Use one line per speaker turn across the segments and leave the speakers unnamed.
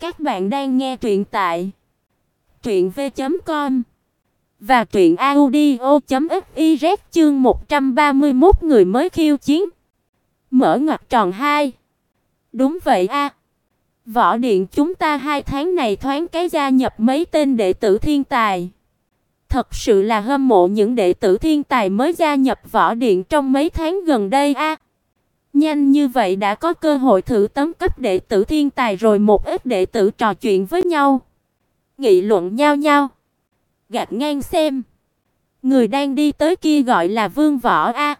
Các bạn đang nghe truyện tại truyện v.com và truyện audio.fiz chương 131 người mới khiêu chiến. Mở ngoặc tròn 2. Đúng vậy a. Võ điện chúng ta hai tháng này thoáng cái gia nhập mấy tên đệ tử thiên tài. Thật sự là hâm mộ những đệ tử thiên tài mới gia nhập võ điện trong mấy tháng gần đây a. Nhanh như vậy đã có cơ hội thử tấm cấp đệ tử thiên tài rồi một ít đệ tử trò chuyện với nhau. Nghị luận nhau nhau. Gạt ngang xem. Người đang đi tới kia gọi là Vương Võ A.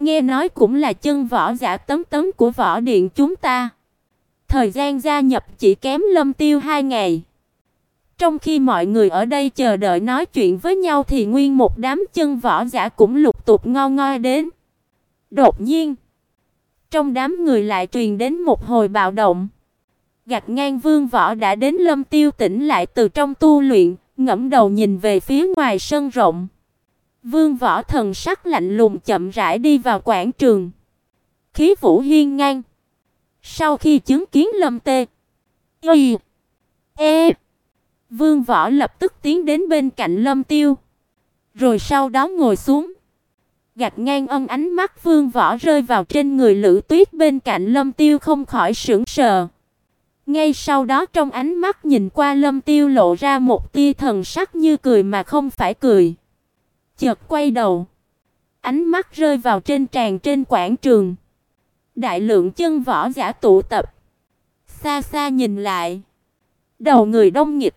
Nghe nói cũng là chân võ giả tấm tấm của võ điện chúng ta. Thời gian gia nhập chỉ kém Lâm Tiêu hai ngày. Trong khi mọi người ở đây chờ đợi nói chuyện với nhau thì nguyên một đám chân võ giả cũng lục tục ngo ngoi đến. Đột nhiên, trong đám người lại truyền đến một hồi bạo động. Gạch ngang Vương Võ đã đến Lâm Tiêu tỉnh lại từ trong tu luyện, ngẫm đầu nhìn về phía ngoài sân rộng. Vương Võ thần sắc lạnh lùng chậm rãi đi vào quảng trường. Khí vũ hiên ngang. Sau khi chứng kiến Lâm Tê, Y, E, Vương Võ lập tức tiến đến bên cạnh Lâm Tiêu, rồi sau đó ngồi xuống. Gạch ngang ân ánh mắt Vương Võ rơi vào trên người Lữ Tuyết bên cạnh Lâm Tiêu không khỏi sững sờ. Ngay sau đó trong ánh mắt nhìn qua Lâm Tiêu lộ ra một tia thần sắc như cười mà không phải cười. Chợt quay đầu, ánh mắt rơi vào trên tràn trên quảng trường. Đại lượng chân võ giả tụ tập. Xa xa nhìn lại, đầu người đông nghịt,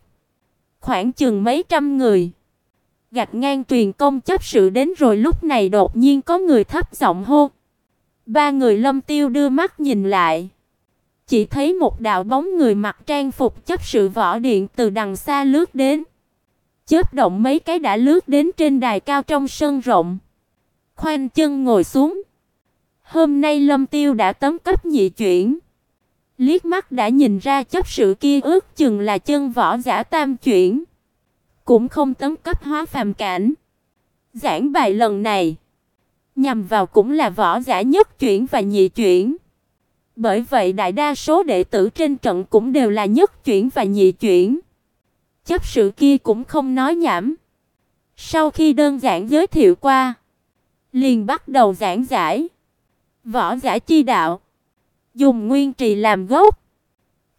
khoảng chừng mấy trăm người. Gạch ngang truyền công chấp sự đến rồi lúc này đột nhiên có người thấp giọng hô. Ba người Lâm Tiêu đưa mắt nhìn lại, chỉ thấy một đạo bóng người mặc trang phục chấp sự võ điện từ đằng xa lướt đến. Chớp động mấy cái đã lướt đến trên đài cao trong sân rộng. Khoanh chân ngồi xuống. Hôm nay Lâm Tiêu đã tấm cấp nhị chuyển. Liếc mắt đã nhìn ra chấp sự kia ước chừng là chân võ giả tam chuyển cũng không tấn cấp hóa phàm cảnh. Giảng bài lần này nhằm vào cũng là võ giả nhất chuyển và nhị chuyển. Bởi vậy đại đa số đệ tử trên trận cũng đều là nhất chuyển và nhị chuyển. Chấp sự kia cũng không nói nhảm. Sau khi đơn giản giới thiệu qua, liền bắt đầu giảng giải. Võ giả chi đạo, dùng nguyên trì làm gốc,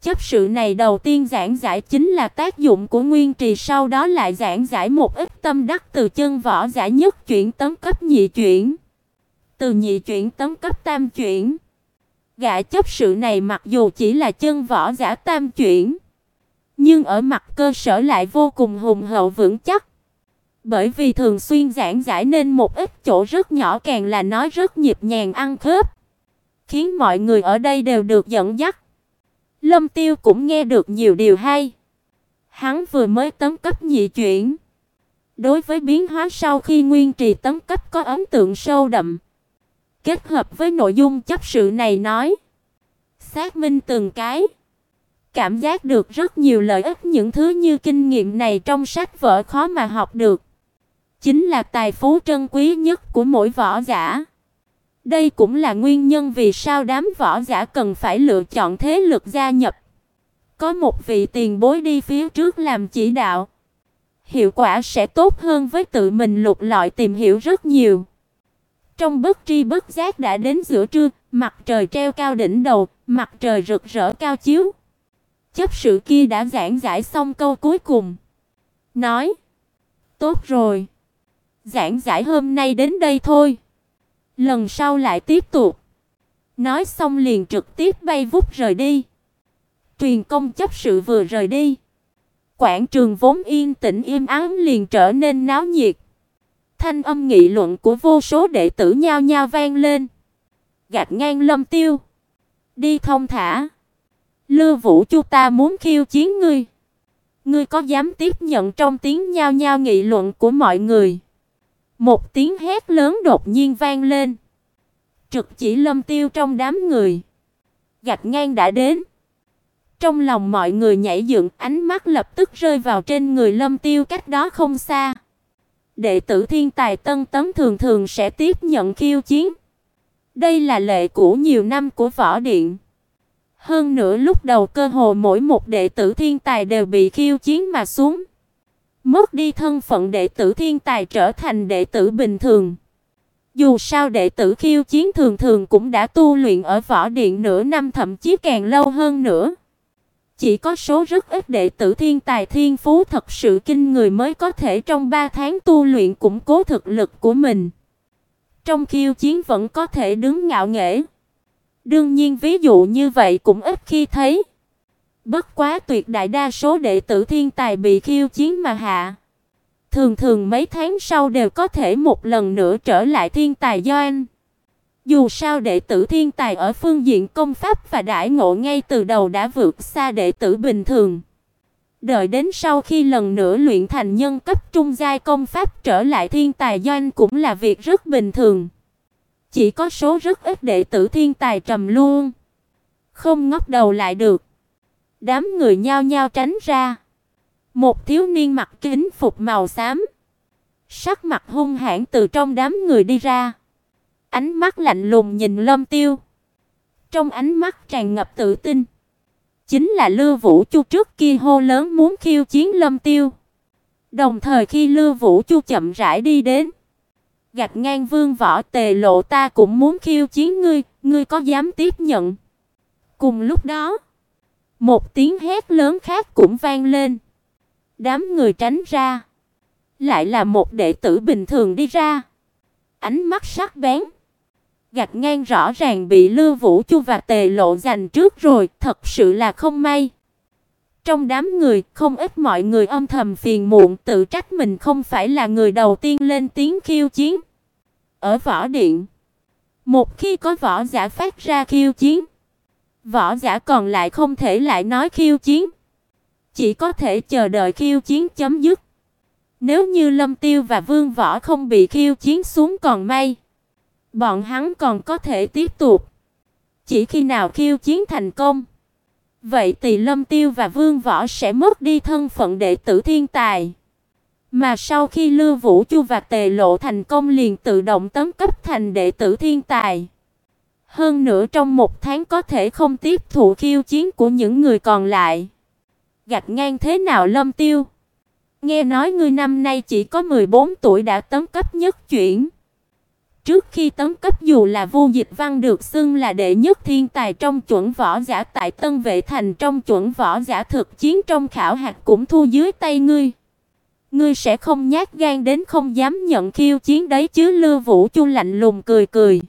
Chấp sự này đầu tiên giảng giải chính là tác dụng của nguyên trì sau đó lại giảng giải một ít tâm đắc từ chân võ giả nhất chuyển tấm cấp nhị chuyển. Từ nhị chuyển tấm cấp tam chuyển. Gã chấp sự này mặc dù chỉ là chân võ giả tam chuyển, nhưng ở mặt cơ sở lại vô cùng hùng hậu vững chắc. Bởi vì thường xuyên giảng giải nên một ít chỗ rất nhỏ càng là nói rất nhịp nhàng ăn khớp, khiến mọi người ở đây đều được dẫn dắt. Lâm Tiêu cũng nghe được nhiều điều hay. Hắn vừa mới tấn cấp nhị chuyển. Đối với biến hóa sau khi nguyên trì tấn cấp có ấn tượng sâu đậm. Kết hợp với nội dung chấp sự này nói. Xác minh từng cái. Cảm giác được rất nhiều lợi ích những thứ như kinh nghiệm này trong sách vở khó mà học được. Chính là tài phú trân quý nhất của mỗi võ giả. Đây cũng là nguyên nhân vì sao đám võ giả cần phải lựa chọn thế lực gia nhập. Có một vị tiền bối đi phía trước làm chỉ đạo, hiệu quả sẽ tốt hơn với tự mình lục lọi tìm hiểu rất nhiều. Trong bất tri bất giác đã đến giữa trưa, mặt trời treo cao đỉnh đầu, mặt trời rực rỡ cao chiếu. Chấp sự kia đã giảng giải xong câu cuối cùng, nói: "Tốt rồi, giảng giải hôm nay đến đây thôi." Lần sau lại tiếp tục. Nói xong liền trực tiếp bay vút rời đi. Truyền công chấp sự vừa rời đi, quảng trường vốn yên tĩnh im ắng liền trở nên náo nhiệt. Thanh âm nghị luận của vô số đệ tử nhao nhao vang lên. Gạt ngang Lâm Tiêu, đi thông thả. Lư Vũ Chu ta muốn khiêu chiến ngươi. Ngươi có dám tiếp nhận trong tiếng nhao nhao nghị luận của mọi người? Một tiếng hét lớn đột nhiên vang lên. Trực chỉ Lâm Tiêu trong đám người. Gạch ngang đã đến. Trong lòng mọi người nhảy dựng, ánh mắt lập tức rơi vào trên người Lâm Tiêu cách đó không xa. Đệ tử thiên tài tân tấm thường thường sẽ tiếp nhận khiêu chiến. Đây là lệ cũ nhiều năm của võ điện. Hơn nữa lúc đầu cơ hồ mỗi một đệ tử thiên tài đều bị khiêu chiến mà xuống. Mất đi thân phận đệ tử thiên tài trở thành đệ tử bình thường. Dù sao đệ tử khiêu chiến thường thường cũng đã tu luyện ở võ điện nửa năm, thậm chí càng lâu hơn nữa. Chỉ có số rất ít đệ tử thiên tài thiên phú thật sự kinh người mới có thể trong 3 tháng tu luyện củng cố thực lực của mình. Trong khiêu chiến vẫn có thể đứng ngạo nghễ. Đương nhiên ví dụ như vậy cũng ít khi thấy. Bất quá tuyệt đại đa số đệ tử thiên tài bị khiêu chiến mà hạ. Thường thường mấy tháng sau đều có thể một lần nữa trở lại thiên tài doanh. Dù sao đệ tử thiên tài ở phương diện công pháp và đại ngộ ngay từ đầu đã vượt xa đệ tử bình thường. Đợi đến sau khi lần nữa luyện thành nhân cấp trung giai công pháp trở lại thiên tài doanh cũng là việc rất bình thường. Chỉ có số rất ít đệ tử thiên tài trầm luôn, không ngóc đầu lại được. Đám người nhao nhao tránh ra. Một thiếu niên mặc kính phục màu xám, sắc mặt hung hãn từ trong đám người đi ra, ánh mắt lạnh lùng nhìn Lâm Tiêu. Trong ánh mắt tràn ngập tự tin, chính là Lưu Vũ Chu trước kia hô lớn muốn khiêu chiến Lâm Tiêu. Đồng thời khi Lưu Vũ Chu chậm rãi đi đến, gạt ngang Vương Võ Tề Lộ ta cũng muốn khiêu chiến ngươi, ngươi có dám tiếp nhận? Cùng lúc đó, một tiếng hét lớn khác cũng vang lên. Đám người tránh ra, lại là một đệ tử bình thường đi ra. Ánh mắt sắc bén, gạt ngang rõ ràng bị Lưu Vũ Chu và Tề Lộ giành trước rồi, thật sự là không may. Trong đám người, không ít mọi người âm thầm phiền muộn tự trách mình không phải là người đầu tiên lên tiếng khiêu chiến. Ở võ điện, một khi có võ giả phát ra khiêu chiến, võ giả còn lại không thể lại nói khiêu chiến, chỉ có thể chờ đợi khiêu chiến chấm dứt. Nếu như Lâm Tiêu và Vương Võ không bị khiêu chiến xuống còn may, bọn hắn còn có thể tiếp tục. Chỉ khi nào khiêu chiến thành công, vậy thì Lâm Tiêu và Vương Võ sẽ mất đi thân phận đệ tử thiên tài. Mà sau khi Lưu Vũ Chu và Tề Lộ thành công liền tự động tấn cấp thành đệ tử thiên tài. Hơn nữa trong một tháng có thể không tiếp thụ khiêu chiến của những người còn lại. Gạch ngang thế nào Lâm Tiêu? Nghe nói ngươi năm nay chỉ có 14 tuổi đã tấn cấp nhất chuyển. Trước khi tấn cấp dù là vô Dịch Văn được xưng là đệ nhất thiên tài trong chuẩn võ giả tại Tân Vệ Thành trong chuẩn võ giả thực chiến trong khảo hạt cũng thu dưới tay ngươi. Ngươi sẽ không nhát gan đến không dám nhận khiêu chiến đấy chứ Lưu Vũ Chu lạnh lùng cười cười.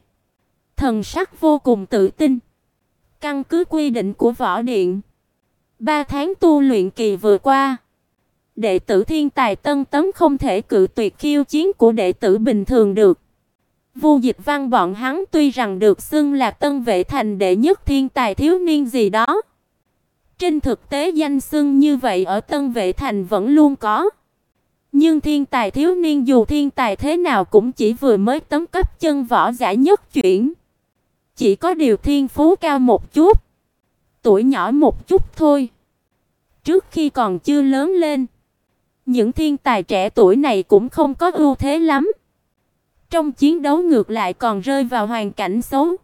Thần sắc vô cùng tự tin. Căn cứ quy định của võ điện, ba tháng tu luyện kỳ vừa qua, đệ tử thiên tài tân tấn không thể cự tuyệt khiêu chiến của đệ tử bình thường được. Vu Dịch Văn bọn hắn tuy rằng được xưng là Tân Vệ thành đệ nhất thiên tài thiếu niên gì đó, trên thực tế danh xưng như vậy ở Tân Vệ thành vẫn luôn có. Nhưng thiên tài thiếu niên dù thiên tài thế nào cũng chỉ vừa mới tấm cấp chân võ giả nhất chuyển. Chỉ có điều thiên phú cao một chút, tuổi nhỏ một chút thôi. Trước khi còn chưa lớn lên, những thiên tài trẻ tuổi này cũng không có ưu thế lắm. Trong chiến đấu ngược lại còn rơi vào hoàn cảnh xấu.